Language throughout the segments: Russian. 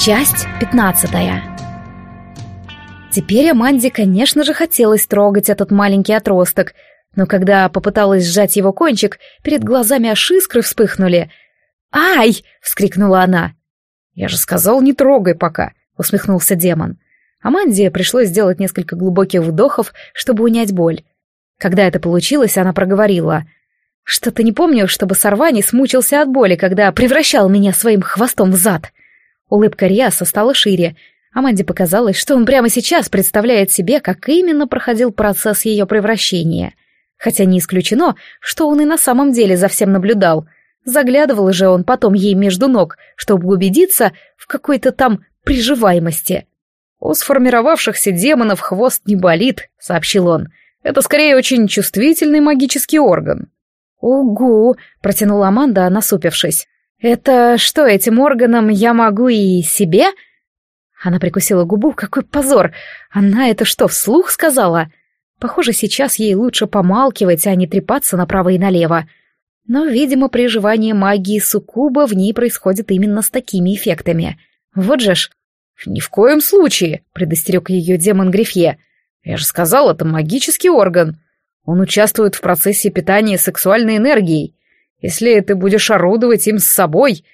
Часть пятнадцатая. Теперь Аманде, конечно же, хотелось трогать этот маленький отросток, но когда попыталась сжать его кончик, перед глазами аж искры вспыхнули. «Ай!» — вскрикнула она. «Я же сказал, не трогай пока», — усмехнулся демон. Аманде пришлось сделать несколько глубоких вдохов, чтобы унять боль. Когда это получилось, она проговорила. «Что-то не помню, чтобы Сорвани смучился от боли, когда превращал меня своим хвостом в зад». Улыбка Риаса стала шире. Аманде показалось, что он прямо сейчас представляет себе, как именно проходил процесс ее превращения. Хотя не исключено, что он и на самом деле за всем наблюдал. Заглядывал же он потом ей между ног, чтобы убедиться в какой-то там приживаемости. «У сформировавшихся демонов хвост не болит», — сообщил он. «Это скорее очень чувствительный магический орган». «Угу», — протянула Аманда, насупившись. «Это что, этим органом я могу и себе?» Она прикусила губу. «Какой позор! Она это что, вслух сказала?» Похоже, сейчас ей лучше помалкивать, а не трепаться направо и налево. Но, видимо, приживание магии суккуба в ней происходит именно с такими эффектами. Вот же ж... «Ни в коем случае!» — предостерег ее демон Грифье. «Я же сказал, это магический орган. Он участвует в процессе питания сексуальной энергией. Если ты будешь орудовать им с собой,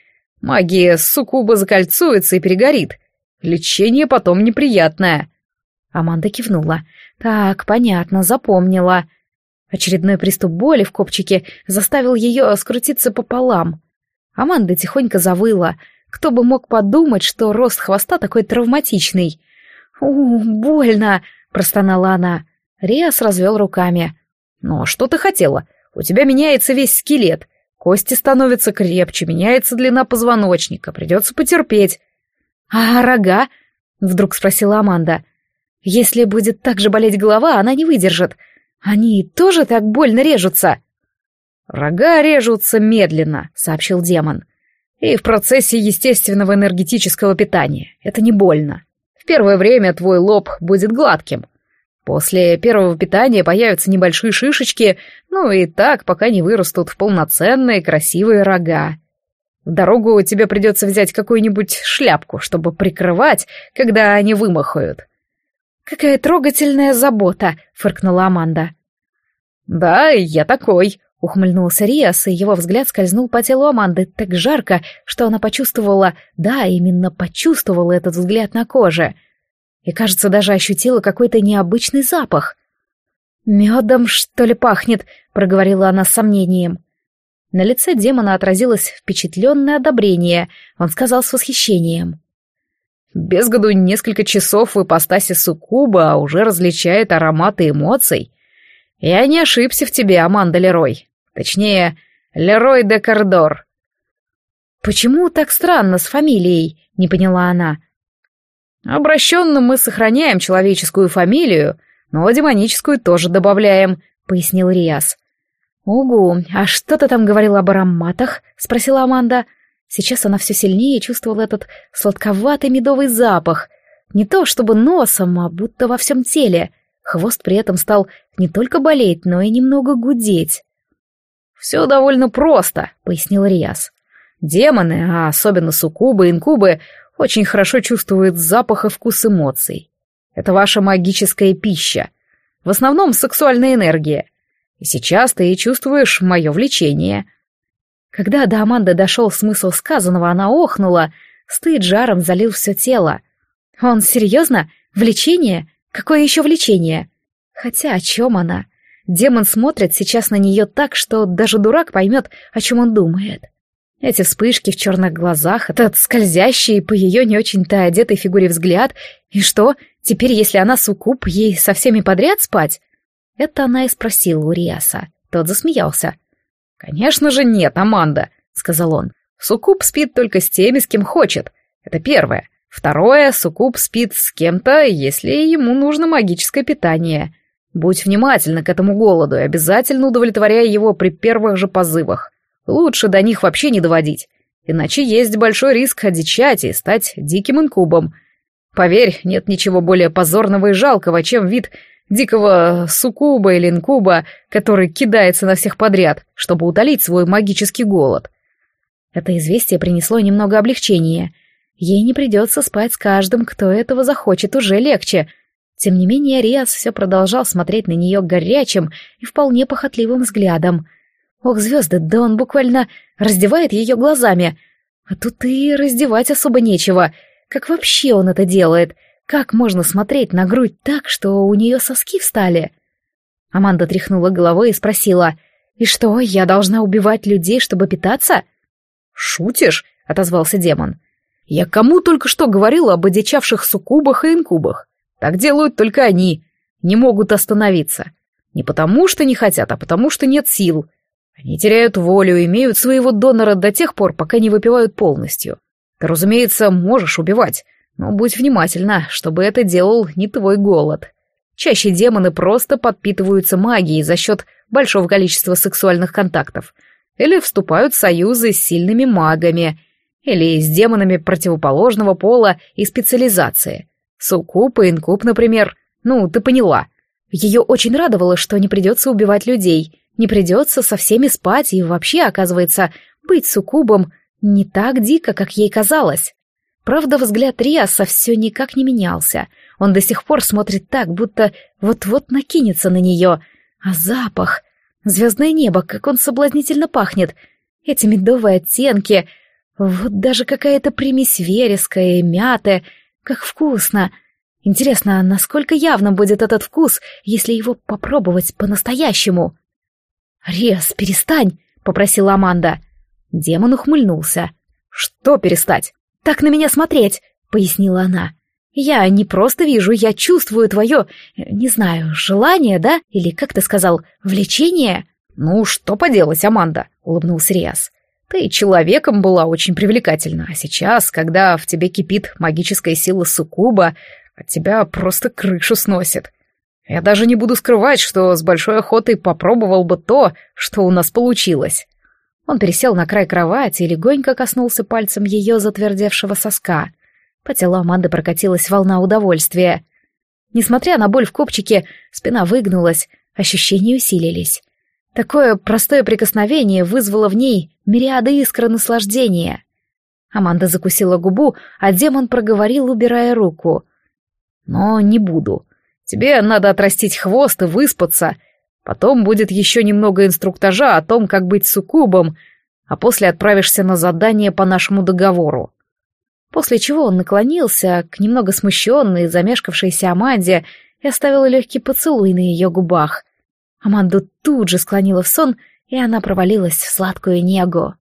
магия суккуба закольцуется и перегорит. Лечение потом неприятное». Аманда кивнула. «Так, понятно, запомнила». Очередной приступ боли в копчике заставил ее скрутиться пополам. Аманда тихонько завыла. Кто бы мог подумать, что рост хвоста такой травматичный. «У, больно!» — простонала она. Риас развел руками. «Ну, а что ты хотела? У тебя меняется весь скелет. Кости становятся крепче, меняется длина позвоночника, придется потерпеть. «А рога?» — вдруг спросила Аманда. «Если будет так же болеть голова, она не выдержит. Они тоже так больно режутся». «Рога режутся медленно», — сообщил демон. «И в процессе естественного энергетического питания. Это не больно. В первое время твой лоб будет гладким, После первого питания появятся небольшие шишечки, ну и так, пока не вырастут в полноценные красивые рога. В дорогу тебе придется взять какую-нибудь шляпку, чтобы прикрывать, когда они вымахают. «Какая трогательная забота!» — фыркнула Аманда. «Да, я такой», — ухмыльнулся Риас, и его взгляд скользнул по телу Аманды так жарко, что она почувствовала, да, именно почувствовала этот взгляд на коже — и, кажется, даже ощутила какой-то необычный запах. «Медом, что ли, пахнет?» — проговорила она с сомнением. На лице демона отразилось впечатленное одобрение. Он сказал с восхищением. «Без году несколько часов в ипостаси суккуба уже различает ароматы эмоций. Я не ошибся в тебе, Аманда Лерой. Точнее, Лерой де Кордор». «Почему так странно с фамилией?» — не поняла она. Обращенным мы сохраняем человеческую фамилию, но демоническую тоже добавляем», — пояснил Риас. «Угу, а что ты там говорил об ароматах?» — спросила Аманда. Сейчас она все сильнее чувствовала этот сладковатый медовый запах. Не то чтобы носом, а будто во всем теле. Хвост при этом стал не только болеть, но и немного гудеть. «Все довольно просто», — пояснил Риас. «Демоны, а особенно суккубы и инкубы, очень хорошо чувствует запах и вкус эмоций. Это ваша магическая пища. В основном сексуальная энергия. И сейчас ты чувствуешь мое влечение. Когда до Аманды дошел смысл сказанного, она охнула. Стыд жаром залил все тело. Он серьезно? Влечение? Какое еще влечение? Хотя о чем она? Демон смотрит сейчас на нее так, что даже дурак поймет, о чем он думает. Эти вспышки в черных глазах, этот скользящий по ее не очень-то одетой фигуре взгляд. И что, теперь, если она суккуб, ей со всеми подряд спать? Это она и спросила у Риаса. Тот засмеялся. «Конечно же нет, Аманда», — сказал он. «Суккуб спит только с теми, с кем хочет. Это первое. Второе, суккуб спит с кем-то, если ему нужно магическое питание. Будь внимательна к этому голоду и обязательно удовлетворяй его при первых же позывах. Лучше до них вообще не доводить, иначе есть большой риск одичать и стать диким инкубом. Поверь, нет ничего более позорного и жалкого, чем вид дикого суккуба или инкуба, который кидается на всех подряд, чтобы утолить свой магический голод. Это известие принесло немного облегчения. Ей не придется спать с каждым, кто этого захочет, уже легче. Тем не менее, Риас все продолжал смотреть на нее горячим и вполне похотливым взглядом. Ох, звезды, да он буквально раздевает ее глазами. А тут и раздевать особо нечего. Как вообще он это делает? Как можно смотреть на грудь так, что у нее соски встали? Аманда тряхнула головой и спросила, «И что, я должна убивать людей, чтобы питаться?» «Шутишь?» — отозвался демон. Я кому только что говорил об одичавших суккубах и инкубах. Так делают только они. Не могут остановиться. Не потому, что не хотят, а потому, что нет сил. Они теряют волю, имеют своего донора до тех пор, пока не выпивают полностью. Ты, разумеется, можешь убивать, но будь внимательна, чтобы это делал не твой голод. Чаще демоны просто подпитываются магией за счет большого количества сексуальных контактов или вступают в союзы с сильными магами, или с демонами противоположного пола и специализации. Суккуб и инкуб, например. Ну, ты поняла. Ее очень радовало, что не придется убивать людей, не придется со всеми спать и вообще, оказывается, быть суккубом не так дико, как ей казалось. Правда, взгляд Риаса все никак не менялся. Он до сих пор смотрит так, будто вот-вот накинется на нее. А запах... Звездное небо, как он соблазнительно пахнет. Эти медовые оттенки, вот даже какая-то примесь вереска и мяты. Как вкусно! Интересно, насколько явно будет этот вкус, если его попробовать по-настоящему? «Рез, перестань!» — попросила Аманда. Демон ухмыльнулся. «Что перестать?» «Так на меня смотреть!» — пояснила она. «Я не просто вижу, я чувствую твое, не знаю, желание, да? Или, как ты сказал, влечение?» «Ну, что поделать, Аманда?» — улыбнулся Риас. Ты человеком была очень привлекательна, а сейчас, когда в тебе кипит магическая сила суккуба, от тебя просто крышу сносит. Я даже не буду скрывать, что с большой охотой попробовал бы то, что у нас получилось. Он пересел на край кровати и легонько коснулся пальцем ее затвердевшего соска. По телу Аманды прокатилась волна удовольствия. Несмотря на боль в копчике, спина выгнулась, ощущения усилились. Такое простое прикосновение вызвало в ней мириады искр наслаждения. Аманда закусила губу, а демон проговорил, убирая руку. «Но не буду. Тебе надо отрастить хвост и выспаться. Потом будет еще немного инструктажа о том, как быть суккубом, а после отправишься на задание по нашему договору». После чего он наклонился к немного смущенной и замешкавшейся Аманде и оставил легкий поцелуй на ее губах — Аманду тут же склонила в сон, и она провалилась в сладкую негу.